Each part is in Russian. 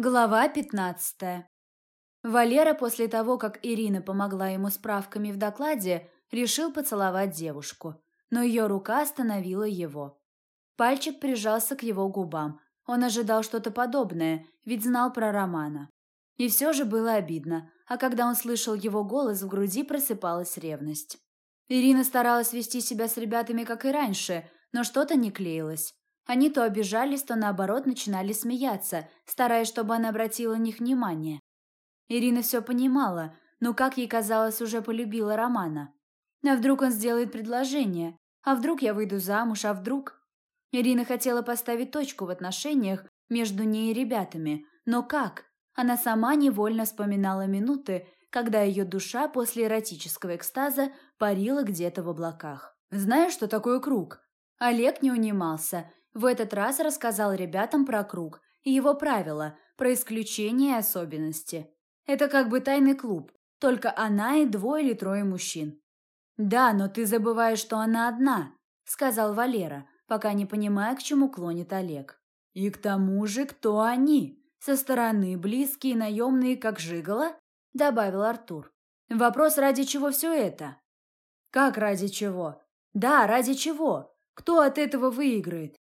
Глава 15. Валера после того, как Ирина помогла ему справками в докладе, решил поцеловать девушку, но ее рука остановила его. Пальчик прижался к его губам. Он ожидал что-то подобное, ведь знал про Романа. И все же было обидно, а когда он слышал его голос, в груди просыпалась ревность. Ирина старалась вести себя с ребятами, как и раньше, но что-то не клеилось. Они то обижались, то наоборот начинали смеяться, стараясь, чтобы она обратила на них внимание. Ирина все понимала, но, как ей казалось, уже полюбила Романа. А вдруг он сделает предложение? А вдруг я выйду замуж? А вдруг... Ирина хотела поставить точку в отношениях между ней и ребятами, но как? Она сама невольно вспоминала минуты, когда ее душа после эротического экстаза парила где-то в облаках. «Знаешь, что такое круг?» Олег не унимался в этот раз рассказал ребятам про круг и его правила, про исключения и особенности. Это как бы тайный клуб, только она и двое или трое мужчин. «Да, но ты забываешь, что она одна», — сказал Валера, пока не понимая, к чему клонит Олег. «И к тому же, кто они? Со стороны близкие наемные, как Жигала?» — добавил Артур. «Вопрос, ради чего все это?» «Как ради чего?» «Да, ради чего? Кто от этого выиграет?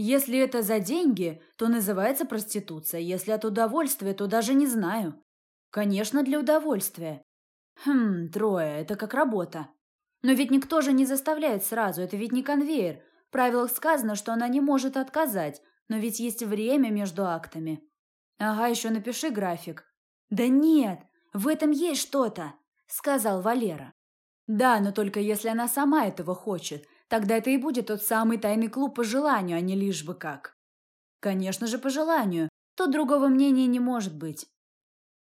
Если это за деньги, то называется проституция. Если от удовольствия, то даже не знаю. Конечно, для удовольствия. Хм, трое, это как работа. Но ведь никто же не заставляет сразу, это ведь не конвейер. В правилах сказано, что она не может отказать, но ведь есть время между актами. Ага, еще напиши график. Да нет, в этом есть что-то, сказал Валера. Да, но только если она сама этого хочет – Тогда это и будет тот самый тайный клуб по желанию, а не лишь бы как. Конечно же, по желанию. Тут другого мнения не может быть.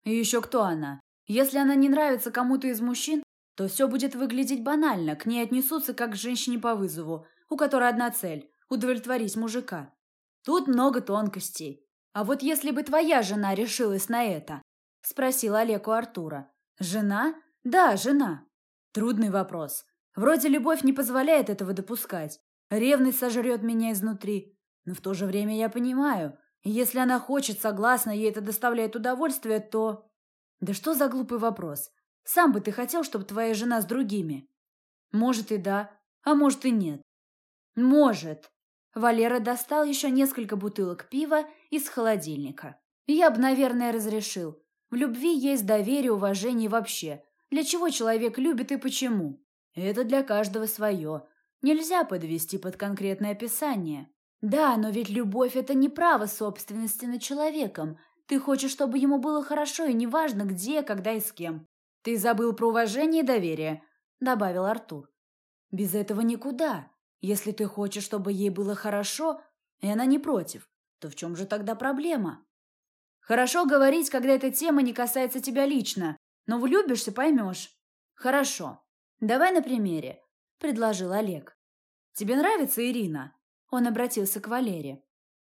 И еще кто она? Если она не нравится кому-то из мужчин, то все будет выглядеть банально, к ней отнесутся как к женщине по вызову, у которой одна цель – удовлетворить мужика. Тут много тонкостей. А вот если бы твоя жена решилась на это? Спросил Олег у Артура. Жена? Да, жена. Трудный вопрос. Вроде любовь не позволяет этого допускать. Ревность сожрет меня изнутри. Но в то же время я понимаю, если она хочет, согласна, ей это доставляет удовольствие, то... Да что за глупый вопрос? Сам бы ты хотел, чтобы твоя жена с другими? Может и да, а может и нет. Может. Валера достал еще несколько бутылок пива из холодильника. Я бы, наверное, разрешил. В любви есть доверие, уважение вообще. Для чего человек любит и почему? Это для каждого свое. Нельзя подвести под конкретное описание. Да, но ведь любовь – это не право собственности над человеком. Ты хочешь, чтобы ему было хорошо, и неважно где, когда и с кем. Ты забыл про уважение и доверие, добавил Артур. Без этого никуда. Если ты хочешь, чтобы ей было хорошо, и она не против, то в чем же тогда проблема? Хорошо говорить, когда эта тема не касается тебя лично, но влюбишься – поймешь. Хорошо. «Давай на примере», – предложил Олег. «Тебе нравится Ирина?» Он обратился к Валере.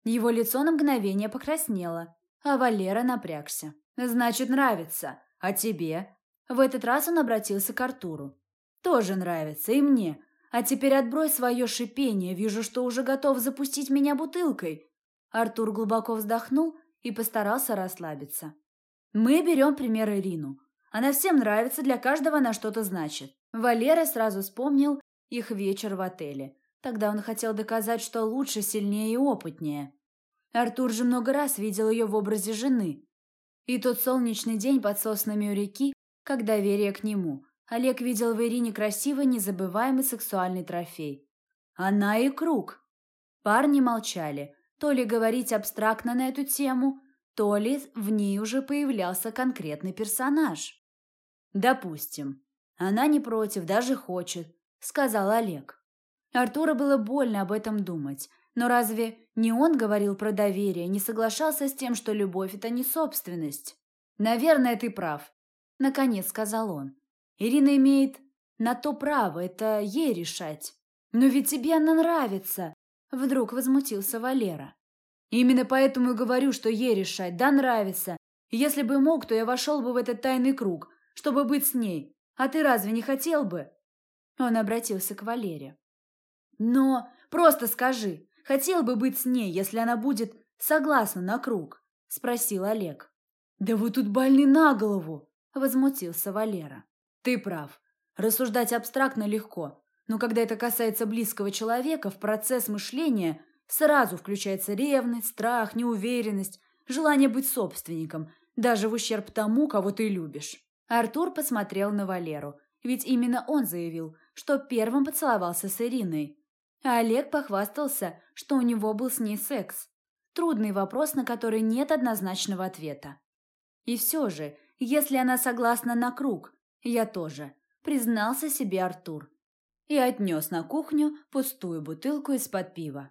Его лицо на мгновение покраснело, а Валера напрягся. «Значит, нравится. А тебе?» В этот раз он обратился к Артуру. «Тоже нравится, и мне. А теперь отбрось свое шипение, вижу, что уже готов запустить меня бутылкой». Артур глубоко вздохнул и постарался расслабиться. «Мы берем пример Ирину. Она всем нравится, для каждого она что-то значит. Валера сразу вспомнил их вечер в отеле. Тогда он хотел доказать, что лучше, сильнее и опытнее. Артур же много раз видел ее в образе жены. И тот солнечный день под соснами у реки, как доверие к нему, Олег видел в Ирине красивый, незабываемый сексуальный трофей. Она и круг. Парни молчали, то ли говорить абстрактно на эту тему, то ли в ней уже появлялся конкретный персонаж. Допустим, она не против, даже хочет, сказал Олег. Артура было больно об этом думать. Но разве не он говорил про доверие, не соглашался с тем, что любовь – это не собственность? «Наверное, ты прав», – наконец сказал он. «Ирина имеет на то право, это ей решать». «Но ведь тебе она нравится», – вдруг возмутился Валера. «Именно поэтому и говорю, что ей решать, да нравится. если бы мог, то я вошел бы в этот тайный круг, чтобы быть с ней. А ты разве не хотел бы?» Он обратился к Валере. «Но просто скажи, хотел бы быть с ней, если она будет согласна на круг?» – спросил Олег. «Да вы тут больны на голову!» – возмутился Валера. «Ты прав. Рассуждать абстрактно легко, но когда это касается близкого человека, в процесс мышления сразу включается ревность, страх, неуверенность, желание быть собственником, даже в ущерб тому, кого ты любишь». Артур посмотрел на Валеру, ведь именно он заявил, что первым поцеловался с Ириной. А Олег похвастался, что у него был с ней секс. Трудный вопрос, на который нет однозначного ответа. И все же, если она согласна на круг, я тоже, признался себе Артур. И отнес на кухню пустую бутылку из-под пива.